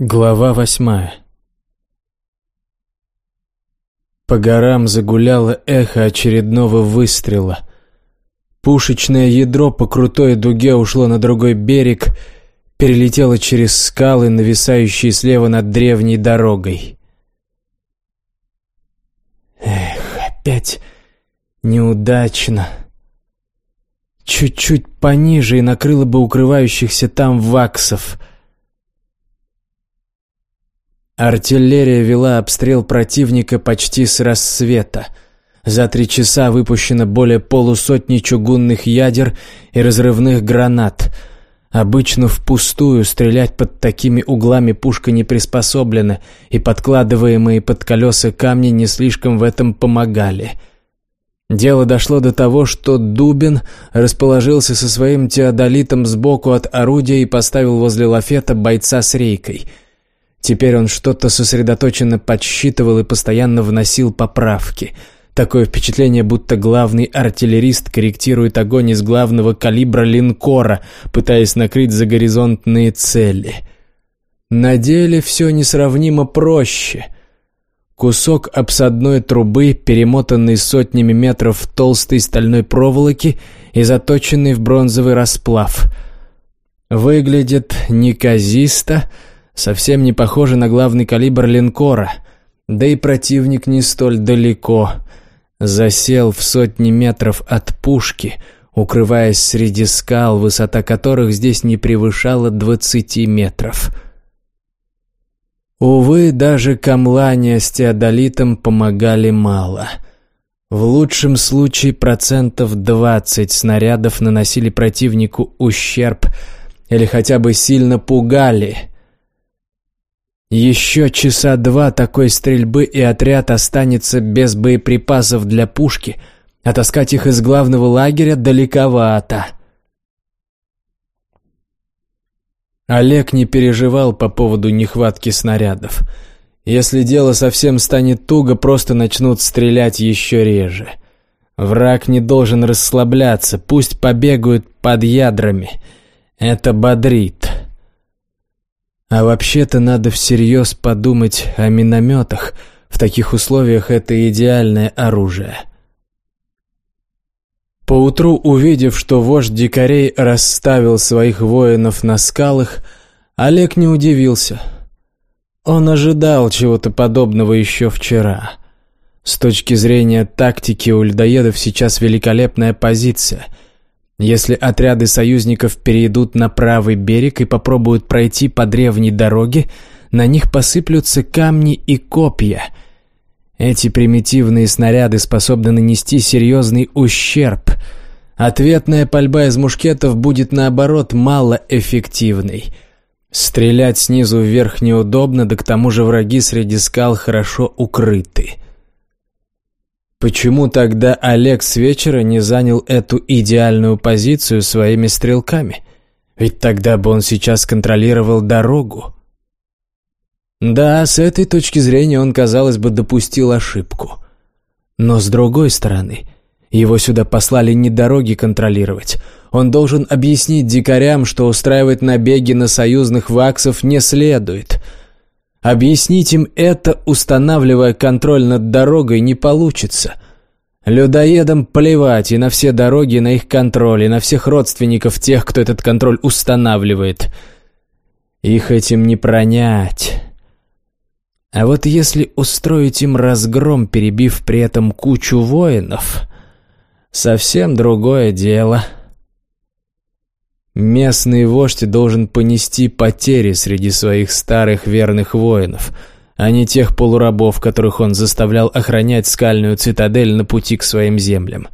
Глава восьмая По горам загуляло эхо очередного выстрела. Пушечное ядро по крутой дуге ушло на другой берег, перелетело через скалы, нависающие слева над древней дорогой. Эх, опять неудачно. Чуть-чуть пониже и накрыло бы укрывающихся там ваксов — Артиллерия вела обстрел противника почти с рассвета. За три часа выпущено более полусотни чугунных ядер и разрывных гранат. Обычно впустую стрелять под такими углами пушка не приспособлена, и подкладываемые под колеса камни не слишком в этом помогали. Дело дошло до того, что Дубин расположился со своим теодолитом сбоку от орудия и поставил возле лафета бойца с рейкой — Теперь он что-то сосредоточенно подсчитывал и постоянно вносил поправки. Такое впечатление, будто главный артиллерист корректирует огонь из главного калибра линкора, пытаясь накрыть загоризонтные цели. На деле все несравнимо проще. Кусок обсадной трубы, перемотанный сотнями метров толстой стальной проволоки и заточенный в бронзовый расплав. Выглядит неказисто, совсем не похоже на главный калибр линкора, да и противник не столь далеко. Засел в сотни метров от пушки, укрываясь среди скал, высота которых здесь не превышала двадцати метров. Увы, даже камлания с теодолитом помогали мало. В лучшем случае процентов двадцать снарядов наносили противнику ущерб или хотя бы сильно пугали – еще часа два такой стрельбы и отряд останется без боеприпасов для пушки, а таскать их из главного лагеря далековато. Олег не переживал по поводу нехватки снарядов. Если дело совсем станет туго, просто начнут стрелять еще реже. Враг не должен расслабляться, пусть побегают под ядрами. Это бодрит. А вообще-то надо всерьез подумать о минометах. В таких условиях это идеальное оружие. Поутру, увидев, что вождь дикарей расставил своих воинов на скалах, Олег не удивился. Он ожидал чего-то подобного еще вчера. С точки зрения тактики у льдоедов сейчас великолепная позиция — если отряды союзников перейдут на правый берег и попробуют пройти по древней дороге, на них посыплются камни и копья. Эти примитивные снаряды способны нанести серьезный ущерб. Ответная пальба из мушкетов будет, наоборот, малоэффективной. Стрелять снизу вверх неудобно, да к тому же враги среди скал хорошо укрыты. Почему тогда Олег с вечера не занял эту идеальную позицию своими стрелками? Ведь тогда бы он сейчас контролировал дорогу. Да, с этой точки зрения он, казалось бы, допустил ошибку. Но с другой стороны, его сюда послали не дороги контролировать. Он должен объяснить дикарям, что устраивать набеги на союзных ваксов не следует – Объяснить им это, устанавливая контроль над дорогой, не получится. Людоедам плевать и на все дороги, и на их контроль, и на всех родственников тех, кто этот контроль устанавливает. Их этим не пронять. А вот если устроить им разгром, перебив при этом кучу воинов, совсем другое дело — Местный вождь должен понести потери среди своих старых верных воинов, а не тех полурабов, которых он заставлял охранять скальную цитадель на пути к своим землям.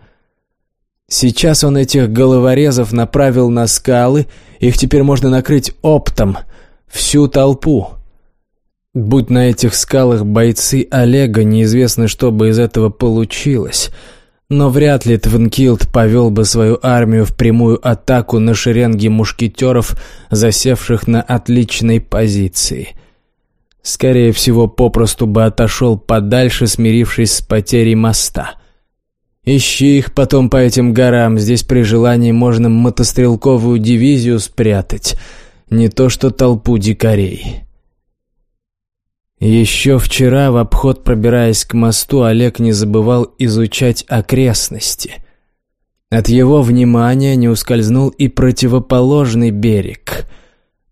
Сейчас он этих головорезов направил на скалы, их теперь можно накрыть оптом, всю толпу. Будь на этих скалах бойцы Олега, неизвестно, что бы из этого получилось — но вряд ли Твенкилд повел бы свою армию в прямую атаку на шеренги мушкетеров, засевших на отличной позиции. Скорее всего, попросту бы отошел подальше, смирившись с потерей моста. Ищи их потом по этим горам, здесь при желании можно мотострелковую дивизию спрятать, не то что толпу дикарей. Еще вчера, в обход пробираясь к мосту, Олег не забывал изучать окрестности. От его внимания не ускользнул и противоположный берег.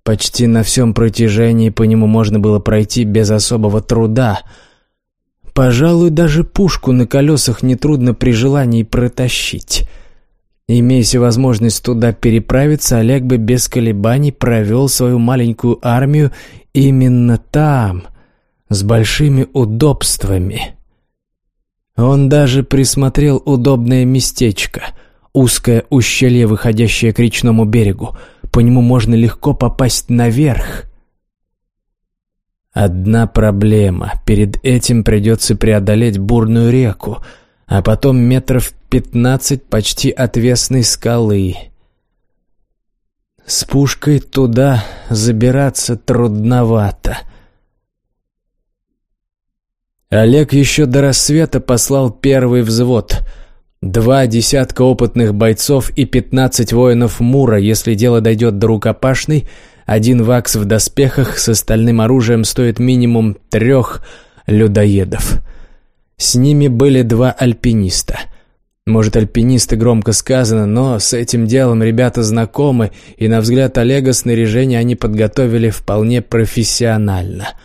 Почти на всем протяжении по нему можно было пройти без особого труда. Пожалуй, даже пушку на колесах нетрудно при желании протащить. Имея возможность туда переправиться, Олег бы без колебаний провел свою маленькую армию именно там, с большими удобствами. Он даже присмотрел удобное местечко, узкое ущелье, выходящее к речному берегу. По нему можно легко попасть наверх. Одна проблема. Перед этим придется преодолеть бурную реку, а потом метров пятнадцать почти отвесной скалы. С пушкой туда забираться трудновато — Олег еще до рассвета послал первый взвод. Два десятка опытных бойцов и пятнадцать воинов Мура, если дело дойдет до рукопашной. Один вакс в доспехах с остальным оружием стоит минимум трех людоедов. С ними были два альпиниста. Может, альпинисты громко сказано, но с этим делом ребята знакомы, и на взгляд Олега снаряжение они подготовили вполне профессионально –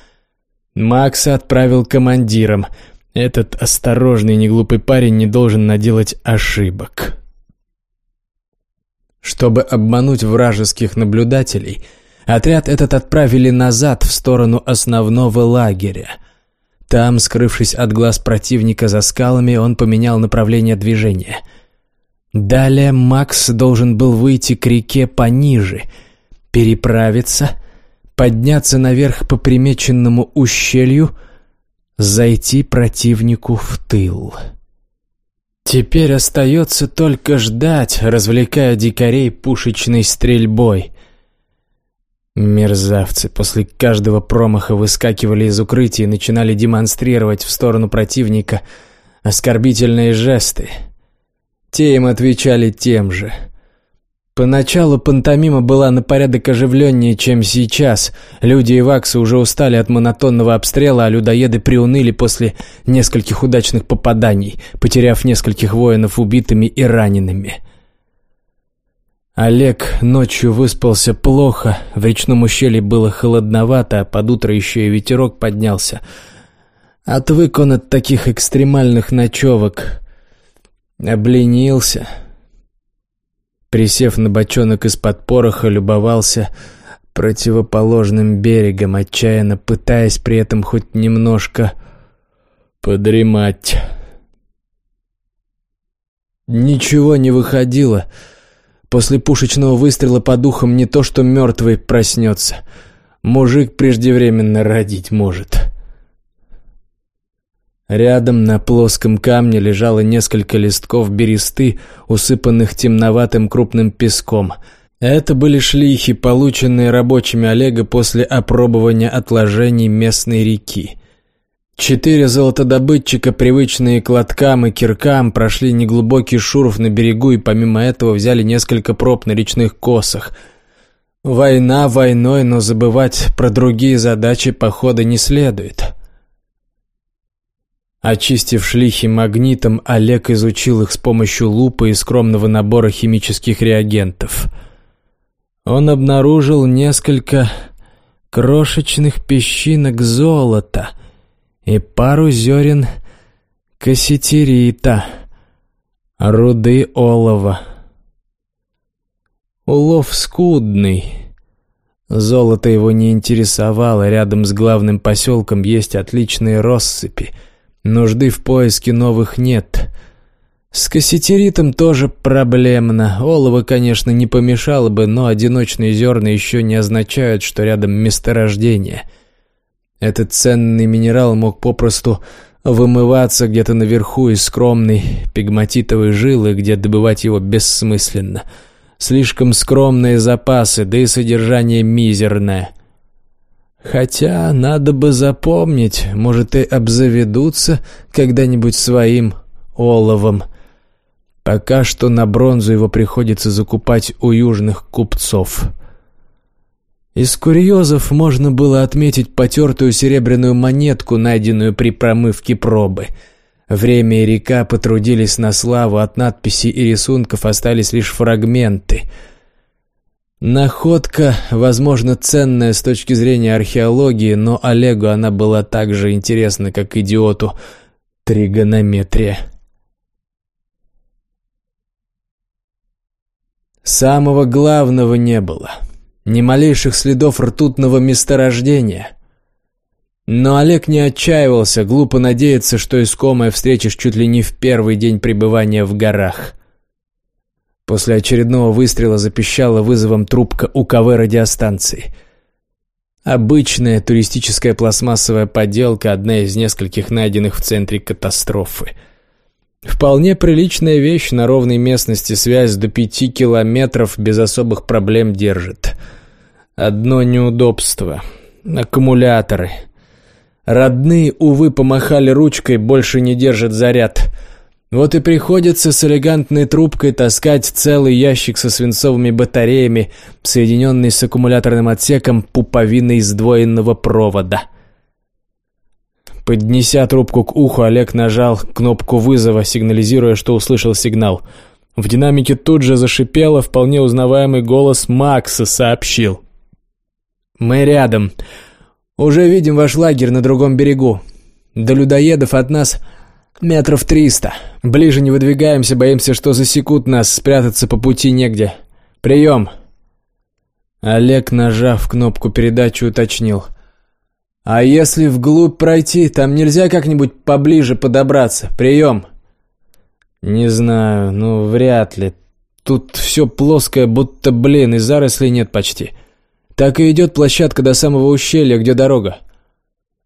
Макса отправил командиром. Этот осторожный неглупый парень не должен наделать ошибок. Чтобы обмануть вражеских наблюдателей, отряд этот отправили назад в сторону основного лагеря. Там, скрывшись от глаз противника за скалами, он поменял направление движения. Далее Макс должен был выйти к реке пониже, переправиться — подняться наверх по примеченному ущелью, зайти противнику в тыл. Теперь остается только ждать, развлекая дикарей пушечной стрельбой. Мерзавцы после каждого промаха выскакивали из укрытия и начинали демонстрировать в сторону противника оскорбительные жесты. Те им отвечали тем же – Поначалу пантомима была на порядок оживленнее, чем сейчас. Люди и ваксы уже устали от монотонного обстрела, а людоеды приуныли после нескольких удачных попаданий, потеряв нескольких воинов убитыми и ранеными. Олег ночью выспался плохо, в речном ущелье было холодновато, а под утро еще и ветерок поднялся. Отвык он от таких экстремальных ночевок. Обленился. Присев на бочонок из-под пороха, любовался противоположным берегом, отчаянно пытаясь при этом хоть немножко подремать. Ничего не выходило. После пушечного выстрела по духам не то что мертвый проснется. Мужик преждевременно родить может. Рядом на плоском камне лежало несколько листков бересты, усыпанных темноватым крупным песком. Это были шлихи, полученные рабочими Олега после опробования отложений местной реки. Четыре золотодобытчика, привычные к лоткам и киркам, прошли неглубокий шурф на берегу и помимо этого взяли несколько проб на речных косах. Война войной, но забывать про другие задачи похода не следует. Очистив шлихи магнитом, Олег изучил их с помощью лупы и скромного набора химических реагентов. Он обнаружил несколько крошечных песчинок золота и пару зерен кассетерита, руды олова. Улов скудный. Золото его не интересовало, рядом с главным поселком есть отличные россыпи — Нужды в поиске новых нет. С кассетеритом тоже проблемно. Олово, конечно, не помешало бы, но одиночные зерна еще не означают, что рядом месторождение. Этот ценный минерал мог попросту вымываться где-то наверху из скромной пигматитовой жилы, где добывать его бессмысленно. Слишком скромные запасы, да и содержание мизерное. Хотя, надо бы запомнить, может и обзаведутся когда-нибудь своим оловом. Пока что на бронзу его приходится закупать у южных купцов. Из курьезов можно было отметить потертую серебряную монетку, найденную при промывке пробы. Время и река потрудились на славу, от надписей и рисунков остались лишь фрагменты. Находка, возможно, ценная с точки зрения археологии, но Олегу она была так же интересна, как идиоту тригонометрия. Самого главного не было. Ни малейших следов ртутного месторождения. Но Олег не отчаивался, глупо надеяться, что искомое встретишь чуть ли не в первый день пребывания в горах. После очередного выстрела запищала вызовом трубка УКВ радиостанции. Обычная туристическая пластмассовая поделка, одна из нескольких найденных в центре катастрофы – Вполне приличная вещь на ровной местности, связь до пяти километров без особых проблем держит. Одно неудобство. Аккумуляторы. Родные, увы, помахали ручкой, больше не держат заряд. Вот и приходится с элегантной трубкой таскать целый ящик со свинцовыми батареями, соединенный с аккумуляторным отсеком пуповиной сдвоенного провода. Поднеся трубку к уху, Олег нажал кнопку вызова, сигнализируя, что услышал сигнал. В динамике тут же зашипело, вполне узнаваемый голос Макса сообщил. «Мы рядом. Уже видим ваш лагерь на другом берегу. До людоедов от нас метров триста. Ближе не выдвигаемся, боимся, что засекут нас, спрятаться по пути негде. Прием!» Олег, нажав кнопку передачи, уточнил – «А если вглубь пройти, там нельзя как-нибудь поближе подобраться? Прием!» «Не знаю, ну, вряд ли. Тут все плоское, будто, блин, и зарослей нет почти. Так и идет площадка до самого ущелья, где дорога.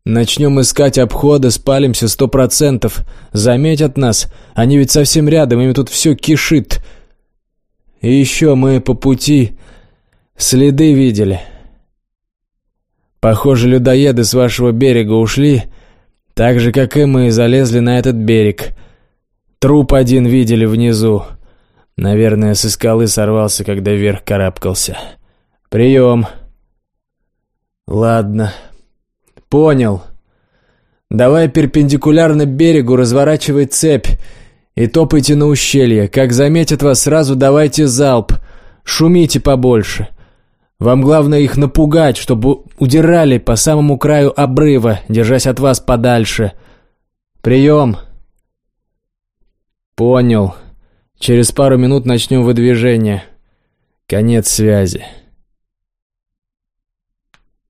Начнем искать обходы, спалимся сто процентов. Заметят нас, они ведь совсем рядом, им тут все кишит. И еще мы по пути следы видели». Похоже, людоеды с вашего берега ушли, так же, как и мы, залезли на этот берег. Труп один видели внизу. Наверное, со скалы сорвался, когда вверх карабкался. Прием. Ладно. Понял. Давай перпендикулярно берегу разворачивай цепь и топайте на ущелье. Как заметят вас, сразу давайте залп. Шумите побольше. — вам главное их напугать, чтобы удирали по самому краю обрыва, держась от вас подальше. Прием!» «Понял. Через пару минут начнем выдвижение. Конец связи».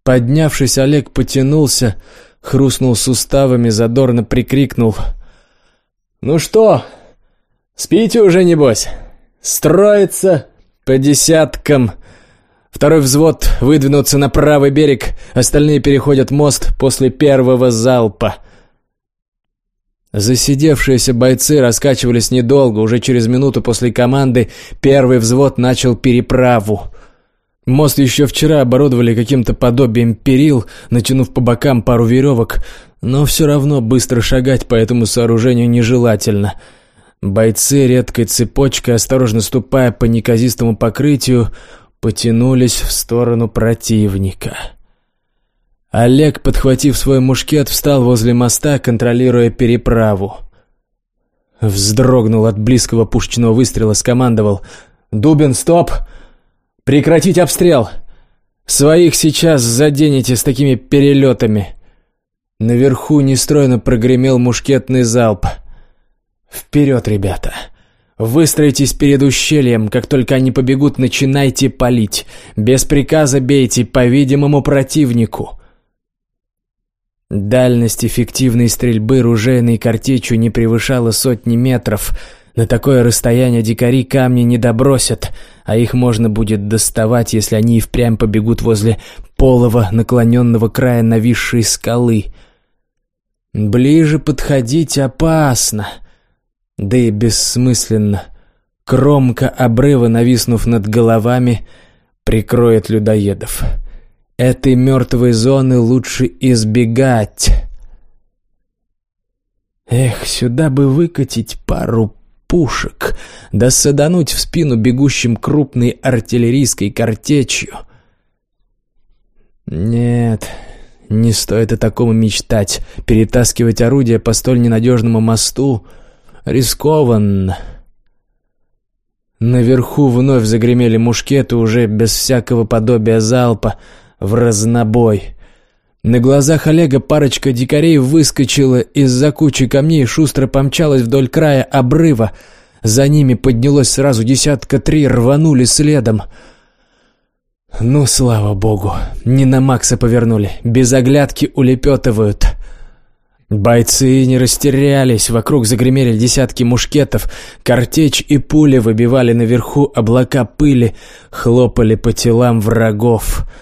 Поднявшись, Олег потянулся, хрустнул суставами, задорно прикрикнул. «Ну что, спите уже, небось? Строится по десяткам!» Второй взвод выдвинуться на правый берег, остальные переходят мост после первого залпа. Засидевшиеся бойцы раскачивались недолго, уже через минуту после команды первый взвод начал переправу. Мост еще вчера оборудовали каким-то подобием перил, натянув по бокам пару веревок, но все равно быстро шагать по этому сооружению нежелательно. Бойцы редкой цепочкой, осторожно ступая по неказистому покрытию, потянулись в сторону противника. Олег, подхватив свой мушкет, встал возле моста, контролируя переправу. Вздрогнул от близкого пушечного выстрела, скомандовал «Дубин, стоп! Прекратить обстрел! Своих сейчас заденете с такими перелетами!» Наверху нестройно прогремел мушкетный залп. «Вперед, ребята!» Выстроитесь перед ущельем, как только они побегут, начинайте палить. Без приказа бейте по видимому противнику. Дальность эффективной стрельбы ружейной картечью не превышала сотни метров. На такое расстояние дикари камни не добросят, а их можно будет доставать, если они и впрямь побегут возле полого наклоненного края нависшей скалы. Ближе подходить опасно — да и бессмысленно. Кромка обрыва, нависнув над головами, прикроет людоедов. Этой мертвой зоны лучше избегать. Эх, сюда бы выкатить пару пушек, да садануть в спину бегущим крупной артиллерийской картечью. Нет, не стоит о таком мечтать. Перетаскивать орудие по столь ненадежному мосту рискованно. Наверху вновь загремели мушкеты уже без всякого подобия залпа в разнобой. На глазах Олега парочка дикарей выскочила из-за кучи камней и шустро помчалась вдоль края обрыва. За ними поднялось сразу десятка три, рванули следом. Ну, слава богу, не на Макса повернули, без оглядки улепетывают. Бойцы не растерялись, вокруг загремели десятки мушкетов, картечь и пули выбивали наверху облака пыли, хлопали по телам врагов —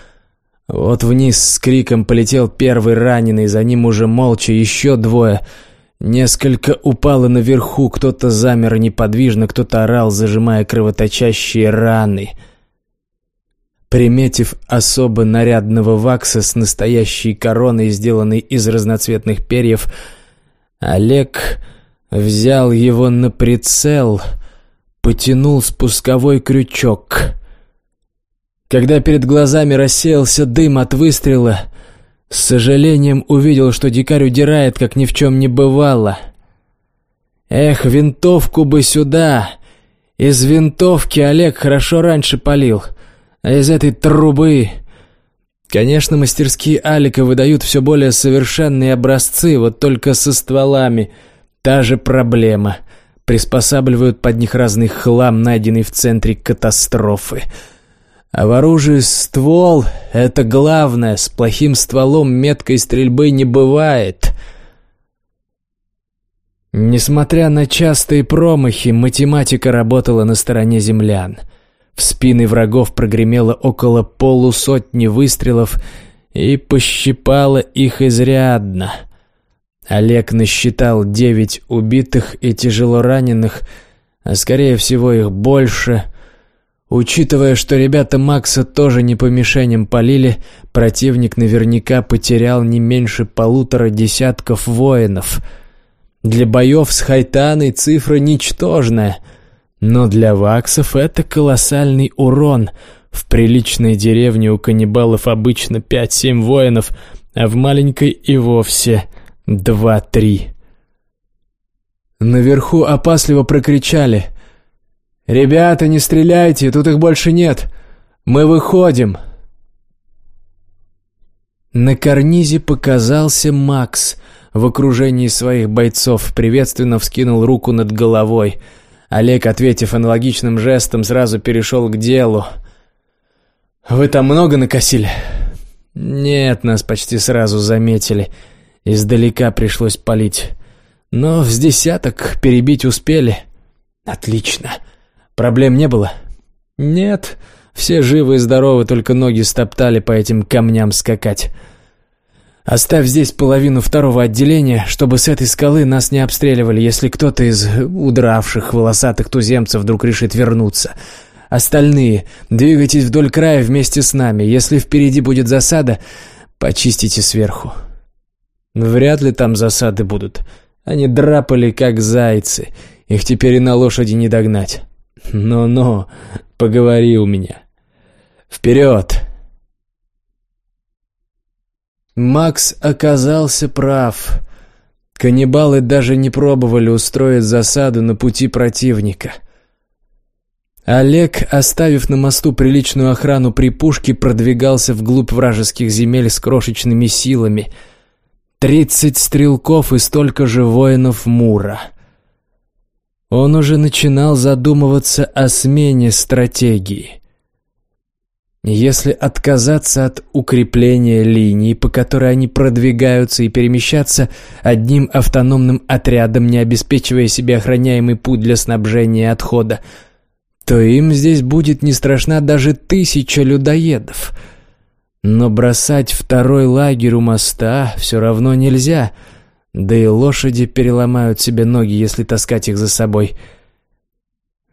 вот вниз с криком полетел первый раненый, за ним уже молча еще двое. Несколько упало наверху, кто-то замер неподвижно, кто-то орал, зажимая кровоточащие раны. Приметив особо нарядного вакса с настоящей короной, сделанной из разноцветных перьев, Олег взял его на прицел, потянул спусковой крючок — когда перед глазами рассеялся дым от выстрела, с сожалением увидел, что дикарь удирает, как ни в чем не бывало. Эх, винтовку бы сюда! Из винтовки Олег хорошо раньше палил, а из этой трубы... Конечно, мастерские Алика выдают все более совершенные образцы, вот только со стволами та же проблема. Приспосабливают под них разный хлам, найденный в центре катастрофы. А в оружии ствол — это главное, с плохим стволом меткой стрельбы не бывает. Несмотря на частые промахи, математика работала на стороне землян. В спины врагов прогремело около полусотни выстрелов и пощипало их изрядно. Олег насчитал девять убитых и тяжело раненых, а скорее всего их больше — Учитывая, что ребята Макса тоже не по мишеням полили, противник наверняка потерял не меньше полутора десятков воинов. Для боев с Хайтаной цифра ничтожная, но для ваксов это колоссальный урон. В приличной деревне у каннибалов обычно пять-семь воинов, а в маленькой и вовсе два-три. Наверху опасливо прокричали — «Ребята, не стреляйте, тут их больше нет! Мы выходим!» На карнизе показался Макс в окружении своих бойцов, приветственно вскинул руку над головой. Олег, ответив аналогичным жестом, сразу перешел к делу. «Вы там много накосили?» «Нет, нас почти сразу заметили. Издалека пришлось палить. Но с десяток перебить успели». «Отлично!» Проблем не было? Нет, все живы и здоровы, только ноги стоптали по этим камням скакать. Оставь здесь половину второго отделения, чтобы с этой скалы нас не обстреливали, если кто-то из удравших волосатых туземцев вдруг решит вернуться. Остальные, двигайтесь вдоль края вместе с нами. Если впереди будет засада, почистите сверху. Вряд ли там засады будут. Они драпали, как зайцы. Их теперь и на лошади не догнать. «Ну-ну, поговори у меня. Вперед!» Макс оказался прав. Каннибалы даже не пробовали устроить засаду на пути противника. Олег, оставив на мосту приличную охрану при пушке, продвигался вглубь вражеских земель с крошечными силами. Тридцать стрелков и столько же воинов Мура — он уже начинал задумываться о смене стратегии. Если отказаться от укрепления линии, по которой они продвигаются и перемещаться одним автономным отрядом, не обеспечивая себе охраняемый путь для снабжения и отхода, то им здесь будет не страшна даже тысяча людоедов. Но бросать второй лагерь у моста все равно нельзя — да и лошади переломают себе ноги, если таскать их за собой.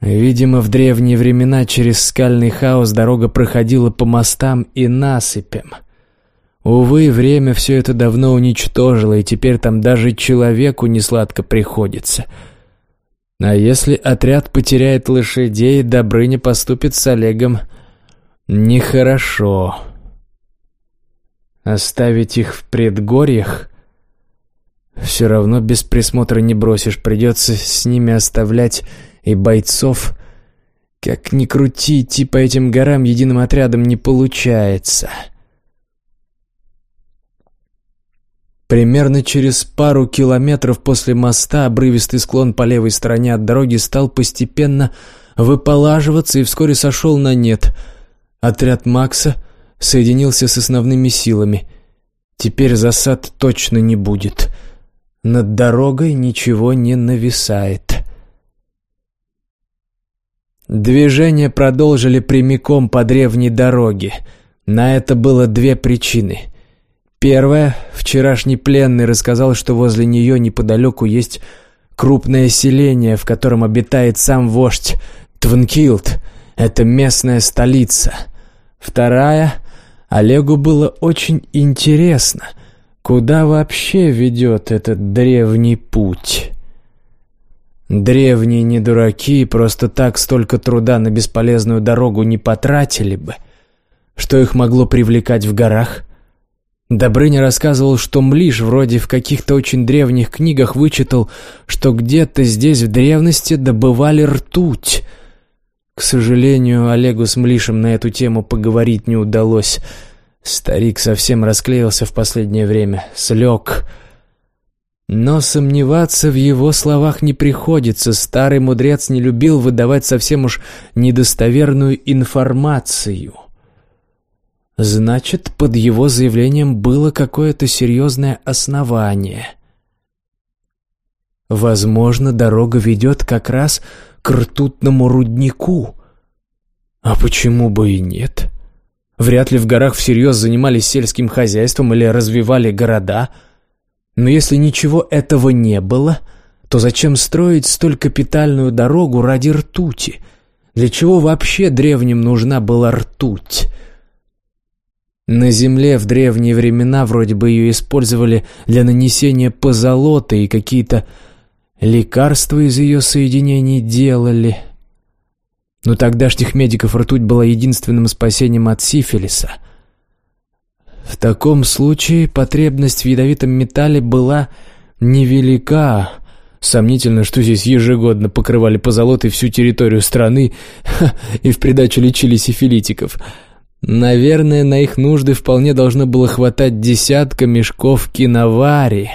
Видимо, в древние времена через скальный хаос дорога проходила по мостам и насыпям. Увы, время все это давно уничтожило, и теперь там даже человеку несладко приходится. А если отряд потеряет лошадей, Добрыня поступит с Олегом нехорошо. Оставить их в предгорьях? Все равно без присмотра не бросишь, придется с ними оставлять и бойцов. Как ни крути, идти по этим горам единым отрядом не получается. Примерно через пару километров после моста обрывистый склон по левой стороне от дороги стал постепенно выполаживаться и вскоре сошел на нет. Отряд Макса соединился с основными силами. Теперь засад точно не будет. Над дорогой ничего не нависает. Движение продолжили прямиком по древней дороге. На это было две причины — Первое. Вчерашний пленный рассказал, что возле нее неподалеку есть крупное селение, в котором обитает сам вождь Твнкилд. Это местная столица. Вторая. Олегу было очень интересно, куда вообще ведет этот древний путь. Древние не дураки, просто так столько труда на бесполезную дорогу не потратили бы. Что их могло привлекать в горах? Добрыня рассказывал, что Млиш вроде в каких-то очень древних книгах вычитал, что где-то здесь в древности добывали ртуть. К сожалению, Олегу с Млишем на эту тему поговорить не удалось. Старик совсем расклеился в последнее время, слег. Но сомневаться в его словах не приходится. Старый мудрец не любил выдавать совсем уж недостоверную информацию. Значит, под его заявлением было какое-то серьезное основание. Возможно, дорога ведет как раз к ртутному руднику. А почему бы и нет? Вряд ли в горах всерьез занимались сельским хозяйством или развивали города. Но если ничего этого не было, то зачем строить столь капитальную дорогу ради ртути? Для чего вообще древним нужна была ртуть? На Земле в древние времена вроде бы ее использовали для нанесения позолоты и какие-то лекарства из ее соединений делали. Но тогдашних медиков ртуть была единственным спасением от сифилиса. В таком случае потребность в ядовитом металле была невелика. Сомнительно, что здесь ежегодно покрывали позолотой всю территорию страны и в придачу лечили сифилитиков – Наверное, на их нужды вполне должно было хватать десятка мешков киновари.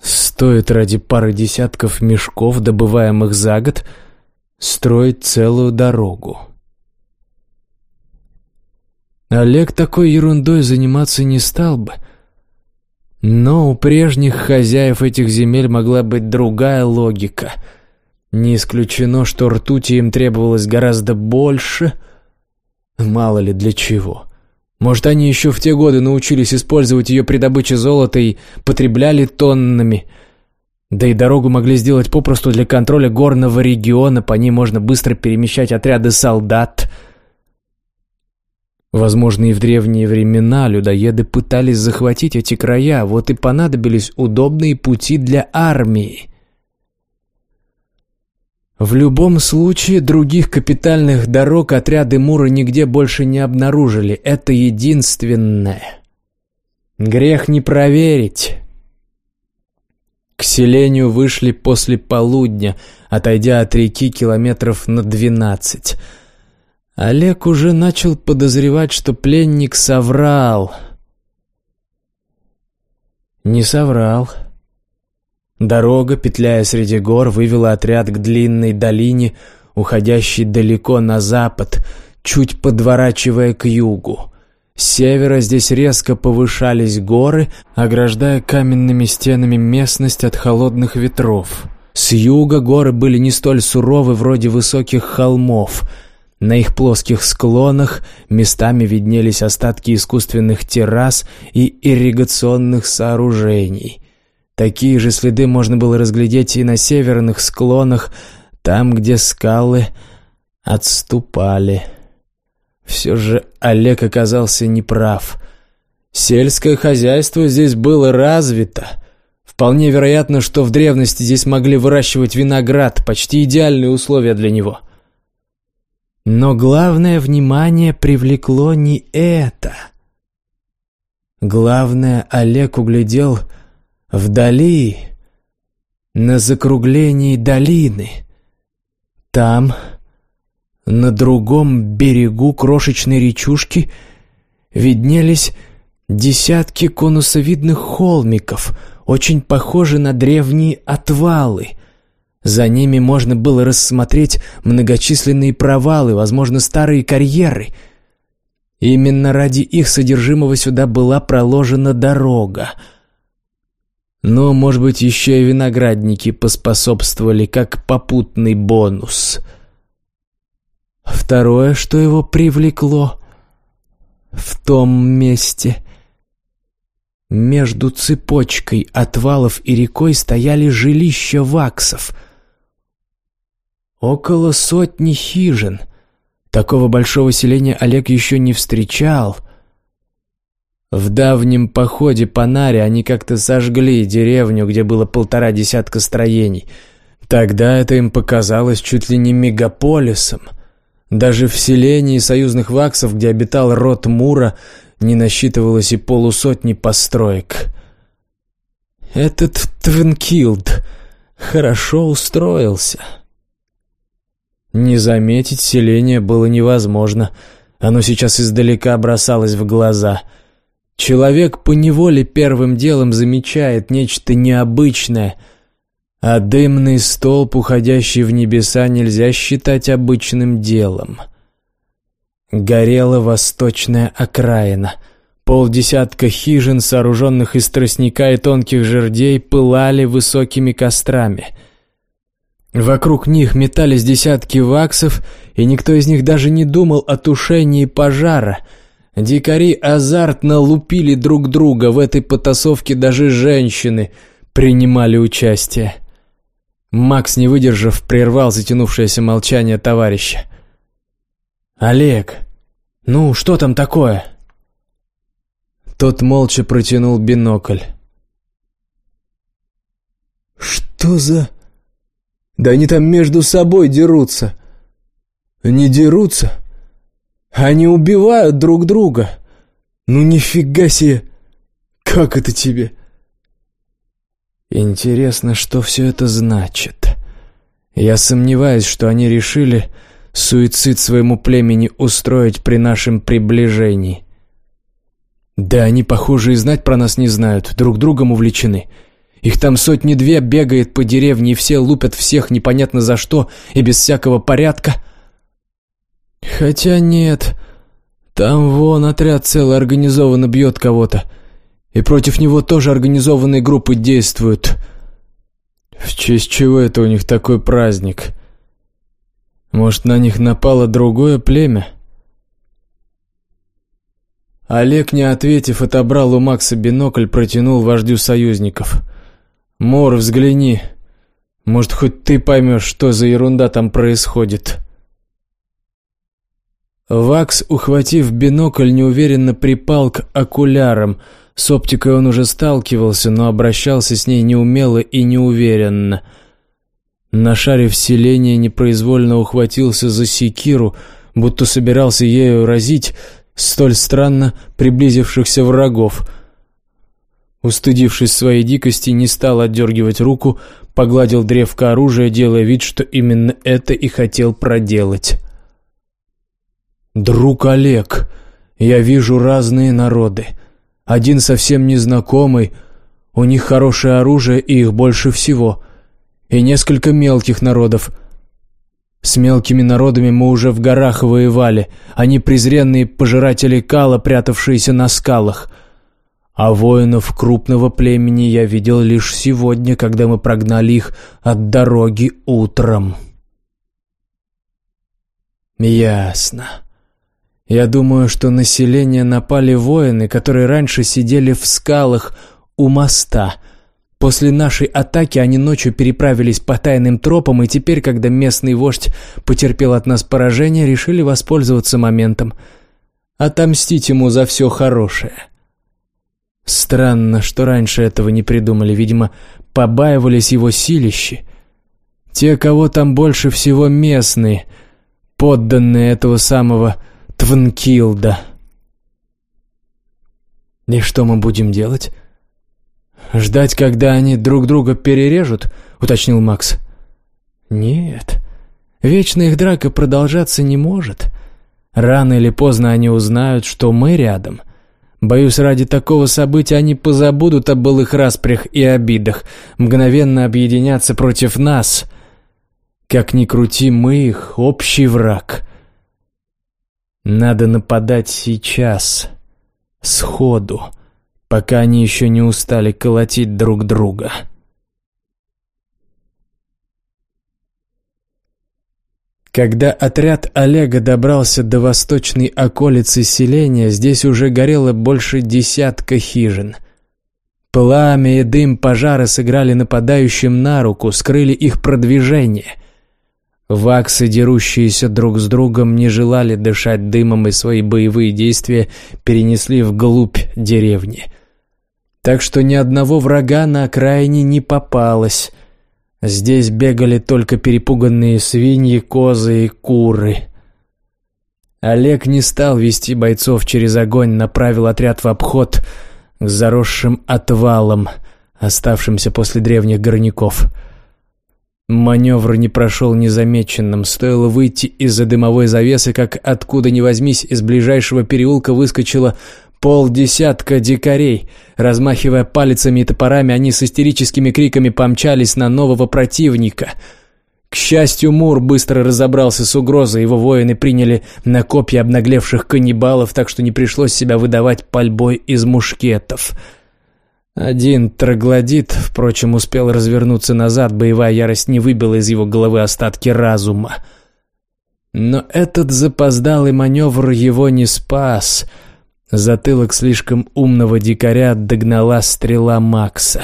Стоит ради пары десятков мешков, добываемых за год, строить целую дорогу. Олег такой ерундой заниматься не стал бы. Но у прежних хозяев этих земель могла быть другая логика. Не исключено, что ртути им требовалось гораздо больше — Мало ли для чего. Может, они еще в те годы научились использовать ее при добыче золота и потребляли тоннами. Да и дорогу могли сделать попросту для контроля горного региона, по ней можно быстро перемещать отряды солдат. Возможно, и в древние времена людоеды пытались захватить эти края, вот и понадобились удобные пути для армии. В любом случае, других капитальных дорог отряды Мура нигде больше не обнаружили. Это единственное. Грех не проверить. К селению вышли после полудня, отойдя от реки километров на двенадцать. Олег уже начал подозревать, что пленник соврал. Не соврал. Дорога, петляя среди гор, вывела отряд к длинной долине, уходящей далеко на запад, чуть подворачивая к югу. С севера здесь резко повышались горы, ограждая каменными стенами местность от холодных ветров. С юга горы были не столь суровы, вроде высоких холмов. На их плоских склонах местами виднелись остатки искусственных террас и ирригационных сооружений – Такие же следы можно было разглядеть и на северных склонах, там, где скалы отступали. Все же Олег оказался неправ. Сельское хозяйство здесь было развито. Вполне вероятно, что в древности здесь могли выращивать виноград, почти идеальные условия для него. Но главное внимание привлекло не это — Главное, Олег углядел вдали, на закруглении долины. Там, на другом берегу крошечной речушки, виднелись десятки конусовидных холмиков, очень похожи на древние отвалы. За ними можно было рассмотреть многочисленные провалы, возможно, старые карьеры — Именно ради их содержимого сюда была проложена дорога. Но, может быть, еще и виноградники поспособствовали как попутный бонус. Второе, что его привлекло, в том месте между цепочкой отвалов и рекой стояли жилища ваксов. Около сотни хижин — Такого большого селения Олег еще не встречал. В давнем походе по Наре они как-то сожгли деревню, где было полтора десятка строений. Тогда это им показалось чуть ли не мегаполисом. Даже в селении союзных ваксов, где обитал род Мура, не насчитывалось и полусотни построек. Этот Твенкилд хорошо устроился. Не заметить селение было невозможно. Оно сейчас издалека бросалось в глаза. Человек поневоле первым делом замечает нечто необычное, а дымный столб, уходящий в небеса, нельзя считать обычным делом. Горела восточная окраина. Полдесятка хижин, сооруженных из тростника и тонких жердей, пылали высокими кострами — Вокруг них метались десятки ваксов, и никто из них даже не думал о тушении пожара. Дикари азартно лупили друг друга, в этой потасовке даже женщины принимали участие. Макс, не выдержав, прервал затянувшееся молчание товарища. «Олег, ну что там такое?» Тот молча протянул бинокль. «Что за...» Да они там между собой дерутся. Не дерутся. Они убивают друг друга. Ну нифига себе. Как это тебе? Интересно, что все это значит. Я сомневаюсь, что они решили суицид своему племени устроить при нашем приближении. Да они, похоже, и знать про нас не знают, друг другом увлечены. Их там сотни-две бегает по деревне, и все лупят всех непонятно за что и без всякого порядка. Хотя нет, там вон отряд целый организованно бьет кого-то, и против него тоже организованные группы действуют. В честь чего это у них такой праздник? Может, на них напало другое племя? Олег, не ответив, отобрал у Макса бинокль, протянул вождю союзников — «Мор, взгляни. Может, хоть ты поймешь, что за ерунда там происходит». Вакс, ухватив бинокль, неуверенно припал к окулярам. С оптикой он уже сталкивался, но обращался с ней неумело и неуверенно. Нашарив селение, непроизвольно ухватился за секиру, будто собирался ею разить столь странно приблизившихся врагов — Устыдившись своей дикости, не стал отдергивать руку, погладил древко оружия, делая вид, что именно это и хотел проделать. «Друг Олег, я вижу разные народы. Один совсем незнакомый, у них хорошее оружие и их больше всего. И несколько мелких народов. С мелкими народами мы уже в горах воевали, они презренные пожиратели кала, прятавшиеся на скалах». А воинов крупного племени я видел лишь сегодня, когда мы прогнали их от дороги утром. Ясно. Я думаю, что население напали воины, которые раньше сидели в скалах у моста. После нашей атаки они ночью переправились по тайным тропам, и теперь, когда местный вождь потерпел от нас поражение, решили воспользоваться моментом. Отомстить ему за все хорошее. Странно, что раньше этого не придумали, видимо, побаивались его силищи. Те, кого там больше всего местные, подданные этого самого Твнкилда. «И что мы будем делать?» «Ждать, когда они друг друга перережут?» — уточнил Макс. «Нет, вечно их драка продолжаться не может. Рано или поздно они узнают, что мы рядом. Боюсь, ради такого события они позабудут о былых распрях и обидах, мгновенно объединятся против нас. Как ни крути, мы их общий враг. Надо нападать сейчас, сходу, пока они еще не устали колотить друг друга». Когда отряд Олега добрался до восточной околицы селения, здесь уже горело больше десятка хижин. Пламя и дым пожара сыграли нападающим на руку, скрыли их продвижение. Ваксы, дерущиеся друг с другом, не желали дышать дымом и свои боевые действия перенесли вглубь деревни. Так что ни одного врага на окраине не попалось — Здесь бегали только перепуганные свиньи, козы и куры. Олег не стал вести бойцов через огонь, направил отряд в обход к заросшим отвалам, оставшимся после древних горняков. Маневр не прошел незамеченным. Стоило выйти из-за дымовой завесы, как откуда ни возьмись, из ближайшего переулка выскочила Полдесятка дикарей. Размахивая палицами и топорами, они с истерическими криками помчались на нового противника. К счастью, Мур быстро разобрался с угрозой, его воины приняли на копья обнаглевших каннибалов, так что не пришлось себя выдавать пальбой из мушкетов. Один троглодит, впрочем, успел развернуться назад, боевая ярость не выбила из его головы остатки разума. Но этот запоздалый маневр его не спас — Затылок слишком умного дикаря догнала стрела Макса.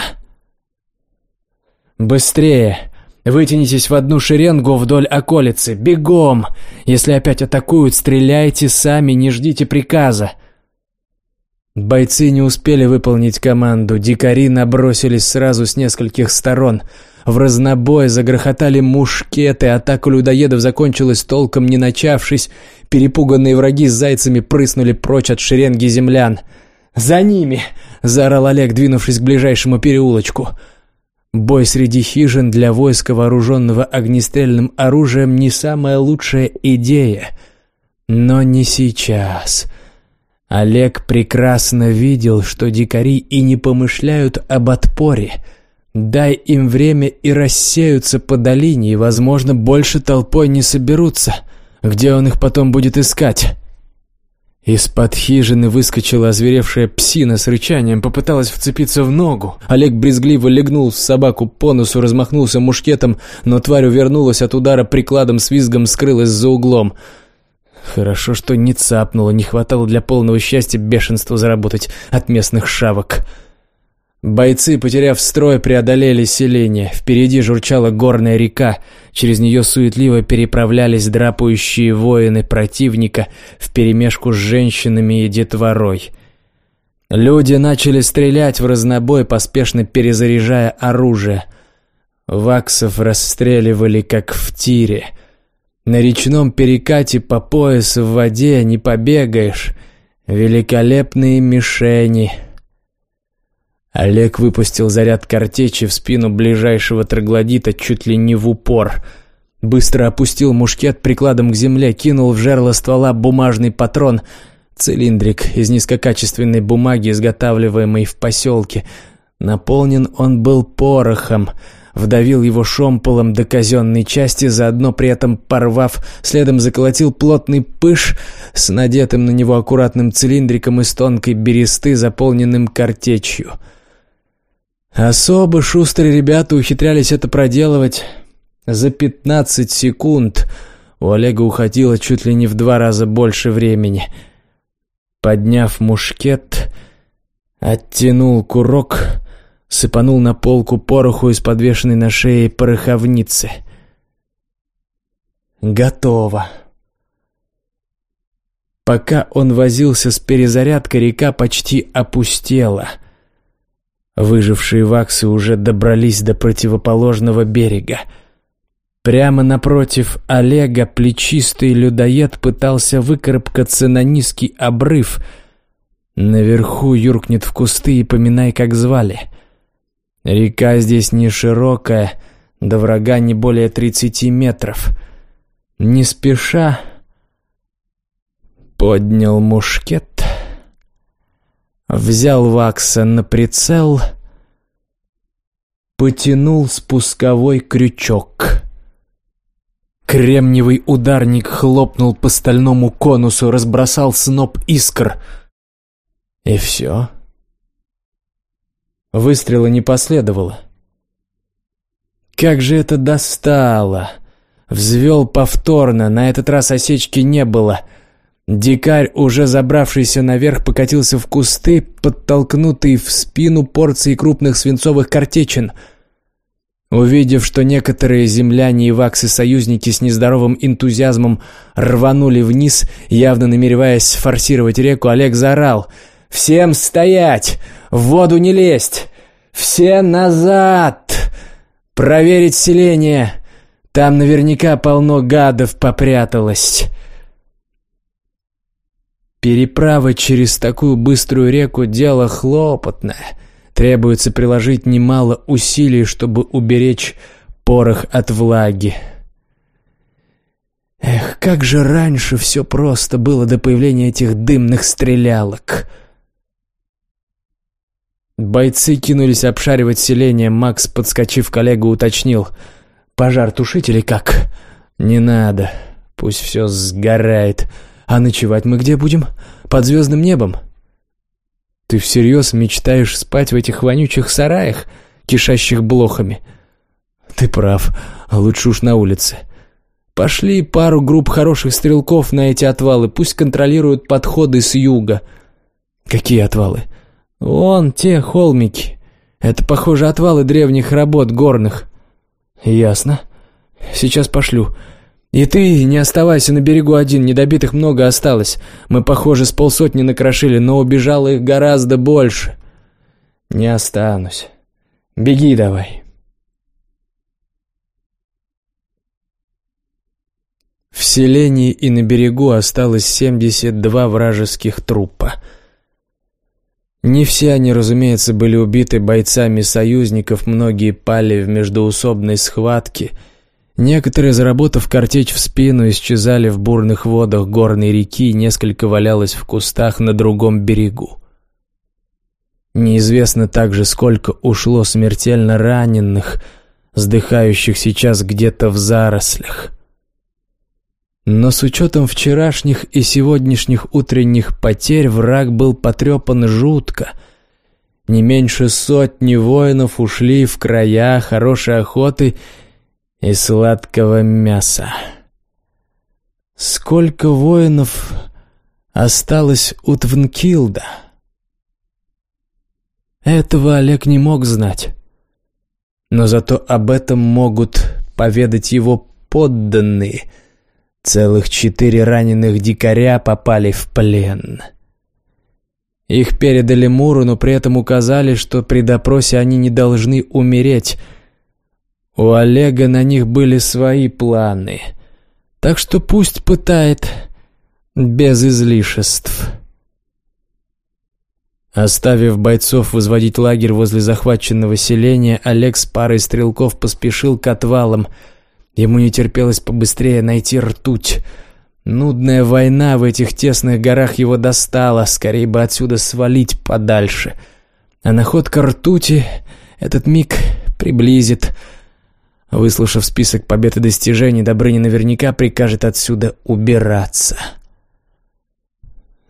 «Быстрее! Вытянитесь в одну шеренгу вдоль околицы! Бегом! Если опять атакуют, стреляйте сами, не ждите приказа!» Бойцы не успели выполнить команду, дикари набросились сразу с нескольких сторон – в разнобой загрохотали мушкеты, атака людоедов закончилась толком не начавшись. Перепуганные враги с зайцами прыснули прочь от шеренги землян. «За ними!» — заорал Олег, двинувшись к ближайшему переулочку. Бой среди хижин для войска, вооруженного огнестрельным оружием, не самая лучшая идея. Но не сейчас. Олег прекрасно видел, что дикари и не помышляют об отпоре — Дай им время и рассеются по долине, и, возможно, больше толпой не соберутся. Где он их потом будет искать? Из-под хижины выскочила озверевшая псина с рычанием, попыталась вцепиться в ногу. Олег брезгливо легнул в собаку по носу, размахнулся мушкетом, но тварь увернулась от удара прикладом с визгом, скрылась за углом. Хорошо, что не цапнуло, не хватало для полного счастья бешенства заработать от местных шавок. Бойцы, потеряв строй, преодолели селение. Впереди журчала горная река. Через нее суетливо переправлялись драпающие воины противника вперемешку с женщинами и детворой. Люди начали стрелять в разнобой, поспешно перезаряжая оружие. Ваксов расстреливали, как в тире. На речном перекате по пояс в воде не побегаешь. Великолепные мишени — Олег выпустил заряд картечи в спину ближайшего троглодита чуть ли не в упор. Быстро опустил мушкет прикладом к земле, кинул в жерло ствола бумажный патрон. Цилиндрик из низкокачественной бумаги, изготавливаемый в поселке. Наполнен он был порохом. Вдавил его шомполом до казенной части, заодно при этом порвав, следом заколотил плотный пыш с надетым на него аккуратным цилиндриком из тонкой бересты, заполненным картечью. — Особо шустрые ребята ухитрялись это проделывать за 15 секунд. У Олега уходило чуть ли не в два раза больше времени. Подняв мушкет, оттянул курок, сыпанул на полку пороху из подвешенной на шее пороховницы. Готово. Пока он возился с перезарядкой, река почти опустела — Выжившие ваксы уже добрались до противоположного берега. Прямо напротив Олега плечистый людоед пытался выкарабкаться на низкий обрыв, Наверху юркнет в кусты и поминай, как звали. Река здесь не широкая, до врага не более тридцати метров. Не спеша поднял мушкет, взял Вакса на прицел, потянул спусковой крючок. Кремниевый ударник хлопнул по стальному конусу, разбросал сноп искр. И все. Выстрела не последовало. Как же это достало! Взвел повторно, на этот раз осечки не было. Дикарь, уже забравшийся наверх, покатился в кусты, подтолкнутый в спину порции крупных свинцовых картечин — Увидев, что некоторые земляне и ваксы-союзники с нездоровым энтузиазмом рванули вниз, явно намереваясь форсировать реку, Олег заорал «Всем стоять! В воду не лезть! Все назад! Проверить селение! Там наверняка полно гадов попряталось!» Переправа через такую быструю реку – дело хлопотное – Требуется приложить немало усилий, чтобы уберечь порох от влаги. Эх, как же раньше все просто было до появления этих дымных стрелялок. Бойцы кинулись обшаривать селение. Макс, подскочив к коллегу, уточнил. «Пожар тушить или как?» «Не надо. Пусть все сгорает. А ночевать мы где будем? Под звездным небом?» Ты всерьез мечтаешь спать в этих вонючих сараях, кишащих блохами? Ты прав, лучше уж на улице. Пошли пару групп хороших стрелков на эти отвалы, пусть контролируют подходы с юга. Какие отвалы? Вон те холмики. Это, похоже, отвалы древних работ горных. Ясно. Сейчас пошлю. «И ты не оставайся на берегу один, недобитых много осталось. Мы, похоже, с полсотни накрошили, но убежало их гораздо больше». «Не останусь. Беги давай». В селении и на берегу осталось 72 вражеских трупа. Не все они, разумеется, были убиты бойцами союзников, многие пали в междоусобной схватке – Некоторые, заработав картечь в спину, исчезали в бурных водах горной реки, несколько валялось в кустах на другом берегу. Неизвестно также, сколько ушло смертельно раненых, сдыхающих сейчас где-то в зарослях. Но с учетом вчерашних и сегодняшних утренних потерь враг был потрепан жутко. Не меньше сотни воинов ушли в края хорошей охоты и сладкого мяса. Сколько воинов осталось у Твнкилда? Этого Олег не мог знать. Но зато об этом могут поведать его подданные. Целых четыре раненых дикаря попали в плен. Их передали Муру, но при этом указали, что при допросе они не должны умереть – у Олега на них были свои планы, так что пусть пытает без излишеств. Оставив бойцов возводить лагерь возле захваченного селения, Олег с парой стрелков поспешил к отвалам. Ему не терпелось побыстрее найти ртуть. Нудная война в этих тесных горах его достала, скорее бы отсюда свалить подальше. А находка ртути этот миг приблизит — Выслушав список побед и достижений, Добрыня наверняка прикажет отсюда убираться.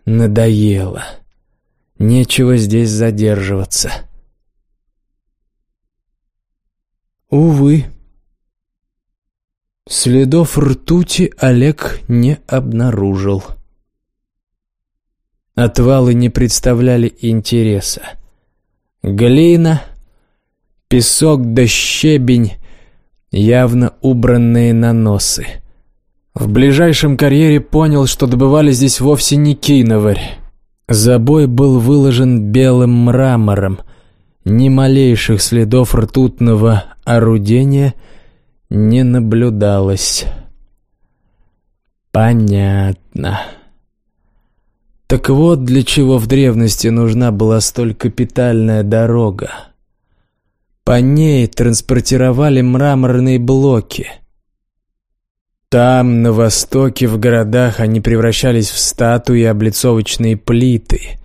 Надоело. Нечего здесь задерживаться. Увы. Следов ртути Олег не обнаружил. Отвалы не представляли интереса. Глина, песок да щебень явно убранные наносы. В ближайшем карьере понял, что добывали здесь вовсе не киноварь. Забой был выложен белым мрамором. Ни малейших следов ртутного орудения не наблюдалось. Понятно. Так вот для чего в древности нужна была столь капитальная дорога. По ней транспортировали мраморные блоки. Там, на востоке, в городах, они превращались в статуи и облицовочные плиты.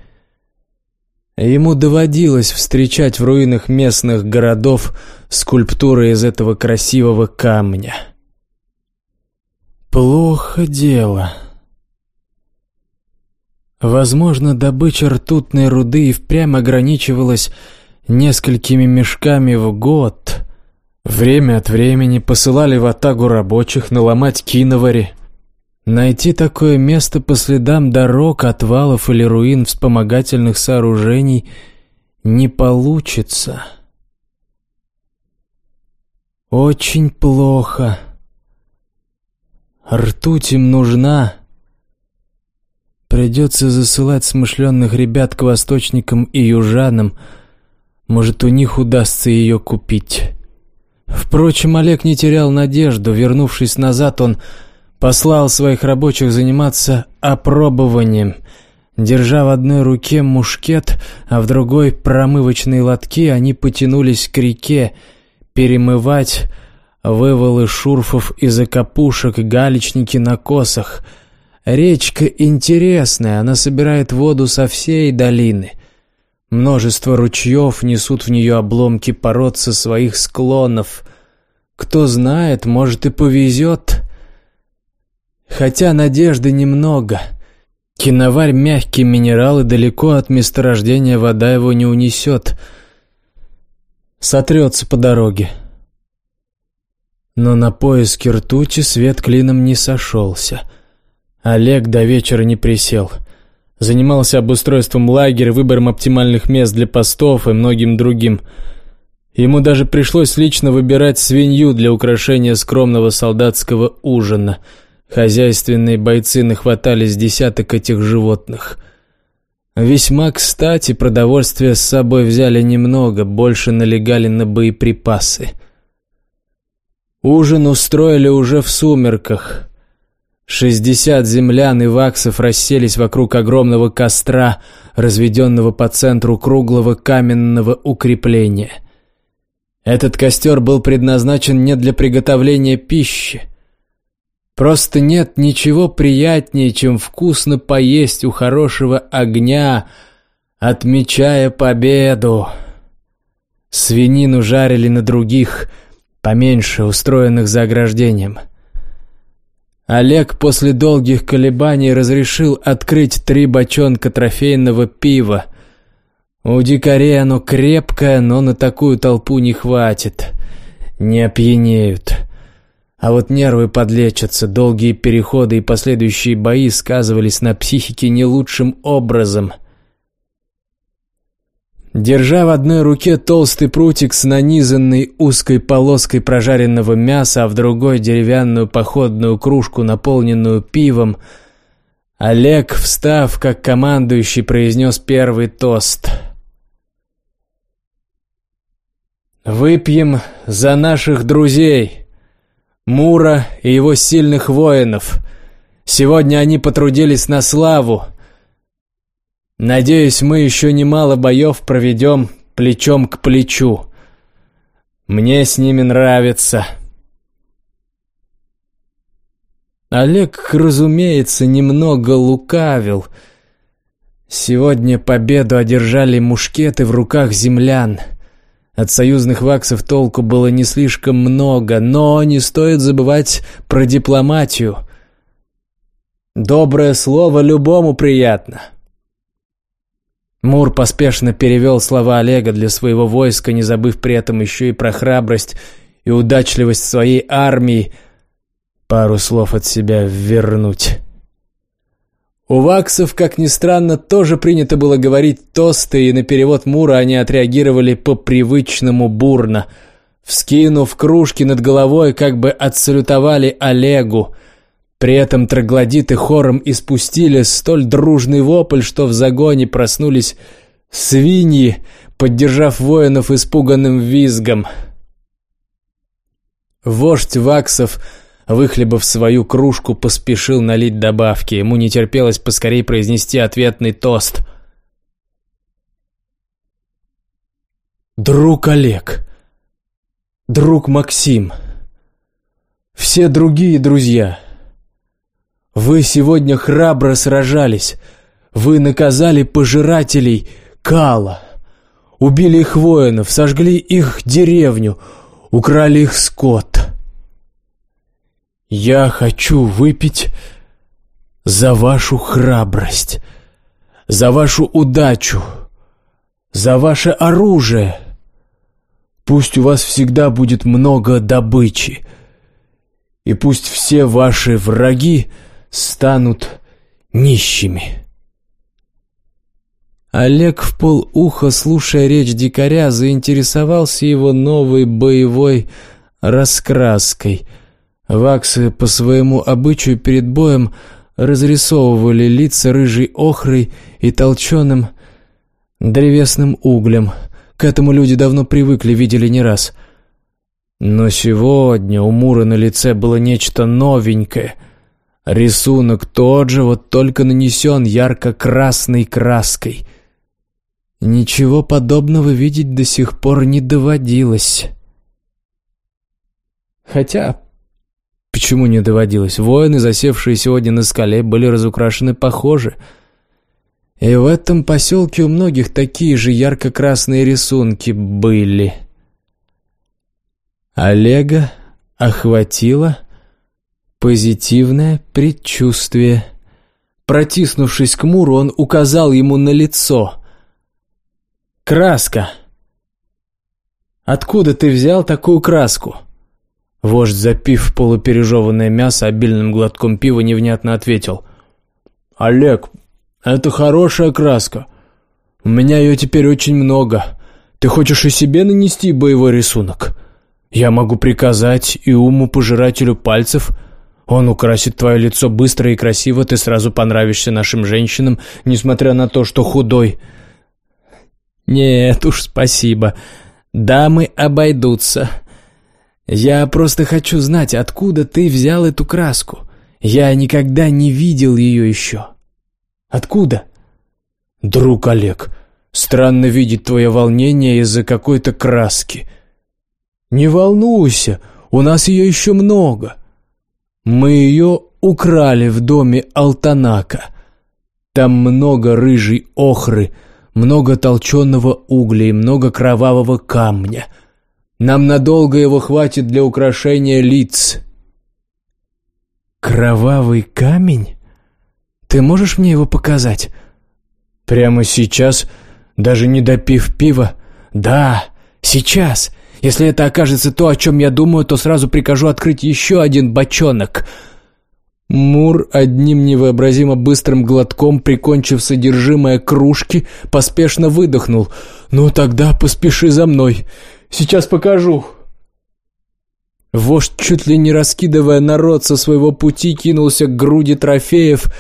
Ему доводилось встречать в руинах местных городов скульптуры из этого красивого камня. Плохо дело. Возможно, добыча ртутной руды и впрямь ограничивалась несколькими мешками в год. Время от времени посылали в атагу рабочих наломать киновари. Найти такое место по следам дорог, отвалов или руин вспомогательных сооружений не получится. Очень плохо. Ртуть им нужна, Придется засылать смышленных ребят к восточникам и южанам. Может, у них удастся ее купить. Впрочем, Олег не терял надежду. Вернувшись назад, он послал своих рабочих заниматься опробованием. Держа в одной руке мушкет, а в другой промывочные лотки, они потянулись к реке перемывать вывалы шурфов из окопушек, галечники на косах — Речка интересная, она собирает воду со всей долины. Множество ручьев несут в нее обломки пород со своих склонов. Кто знает, может и повезет. Хотя надежды немного. Киноварь — мягкий минерал, и далеко от месторождения вода его не унесет. Сотрется по дороге. Но на поиски ртути свет клином не сошелся — Олег до вечера не присел. Занимался обустройством лагеря, выбором оптимальных мест для постов и многим другим. Ему даже пришлось лично выбирать свинью для украшения скромного солдатского ужина. Хозяйственные бойцы нахватались десяток этих животных. Весьма кстати, продовольствия с собой взяли немного, больше налегали на боеприпасы. Ужин устроили уже в сумерках – Шестьдесят землян и ваксов расселись вокруг огромного костра, разведенного по центру круглого каменного укрепления. Этот костер был предназначен не для приготовления пищи. Просто нет ничего приятнее, чем вкусно поесть у хорошего огня, отмечая победу. Свинину жарили на других, поменьше устроенных за ограждением. Олег после долгих колебаний разрешил открыть три бочонка трофейного пива. У дикарей оно крепкое, но на такую толпу не хватит. Не опьянеют. А вот нервы подлечатся, долгие переходы и последующие бои сказывались на психике не лучшим образом – Держа в одной руке толстый прутик с нанизанной узкой полоской прожаренного мяса, а в другой деревянную походную кружку, наполненную пивом, Олег, встав как командующий, произнес первый тост. «Выпьем за наших друзей, Мура и его сильных воинов. Сегодня они потрудились на славу». Надеюсь, мы еще немало боев проведем плечом к плечу. Мне с ними нравится. Олег, разумеется, немного лукавил. Сегодня победу одержали мушкеты в руках землян. От союзных ваксов толку было не слишком много, но не стоит забывать про дипломатию. Доброе слово любому приятно. Мур поспешно перевел слова Олега для своего войска, не забыв при этом еще и про храбрость и удачливость своей армии. Пару слов от себя вернуть. У ваксов, как ни странно, тоже принято было говорить тосты, и на перевод Мура они отреагировали по-привычному бурно. Вскинув кружки над головой, как бы отсалютовали Олегу – при этом троглодиты хором испустили столь дружный вопль, что в загоне проснулись свиньи, поддержав воинов испуганным визгом. Вождь Ваксов выхлебав свою кружку, поспешил налить добавки. Ему не терпелось поскорей произнести ответный тост. «Друг Олег, друг Максим, все другие друзья, вы сегодня храбро сражались, вы наказали пожирателей Кала, убили их воинов, сожгли их деревню, украли их скот». Я хочу выпить за вашу храбрость, за вашу удачу, за ваше оружие. Пусть у вас всегда будет много добычи, и пусть все ваши враги станут нищими. Олег в полуха, слушая речь дикаря, заинтересовался его новой боевой раскраской — Ваксы по своему обычаю перед боем разрисовывали лица рыжей охрой и толченым древесным углем. К этому люди давно привыкли, видели не раз. Но сегодня у Мура на лице было нечто новенькое. Рисунок тот же, вот только нанесен ярко-красной краской. Ничего подобного видеть до сих пор не доводилось. Хотя Почему не доводилось? Воины, засевшие сегодня на скале, были разукрашены похоже. И в этом поселке у многих такие же ярко-красные рисунки были. Олега охватило позитивное предчувствие. Протиснувшись к Муру, он указал ему на лицо. «Краска! Откуда ты взял такую краску?» Вождь, запив полупережеванное мясо обильным глотком пива, невнятно ответил. «Олег, это хорошая краска. У меня ее теперь очень много. Ты хочешь и себе нанести боевой рисунок? Я могу приказать и уму пожирателю пальцев. Он украсит твое лицо быстро и красиво, ты сразу понравишься нашим женщинам, несмотря на то, что худой». «Нет уж, спасибо. Дамы обойдутся». «Я просто хочу знать, откуда ты взял эту краску. Я никогда не видел ее еще. Откуда?» «Друг Олег, странно видеть твое волнение из-за какой-то краски. Не волнуйся, у нас ее еще много. Мы ее украли в доме Алтанака. Там много рыжей охры, много толченого угля и много кровавого камня». Нам надолго его хватит для украшения лиц». «Кровавый камень? Ты можешь мне его показать?» «Прямо сейчас, даже не допив пива?» «Да, сейчас. Если это окажется то, о чем я думаю, то сразу прикажу открыть еще один бочонок». Мур одним невообразимо быстрым глотком, прикончив содержимое кружки, поспешно выдохнул. «Ну тогда поспеши за мной. Сейчас покажу». Вождь, чуть ли не раскидывая народ со своего пути, кинулся к груди трофеев.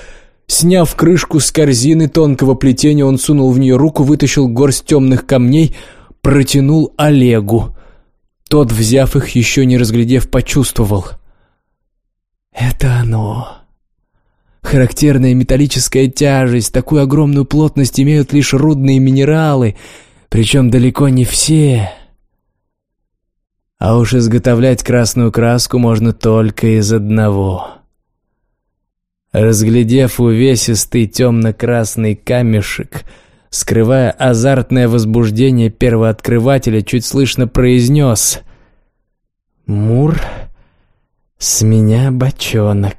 Сняв крышку с корзины тонкого плетения, он сунул в нее руку, вытащил горсть темных камней, протянул Олегу. Тот, взяв их, еще не разглядев, почувствовал. «Это оно!» Характерная металлическая тяжесть, такую огромную плотность имеют лишь рудные минералы, причем далеко не все. А уж изготовлять красную краску можно только из одного. Разглядев увесистый темно-красный камешек, скрывая азартное возбуждение первооткрывателя, чуть слышно произнес «Мур, с меня бочонок».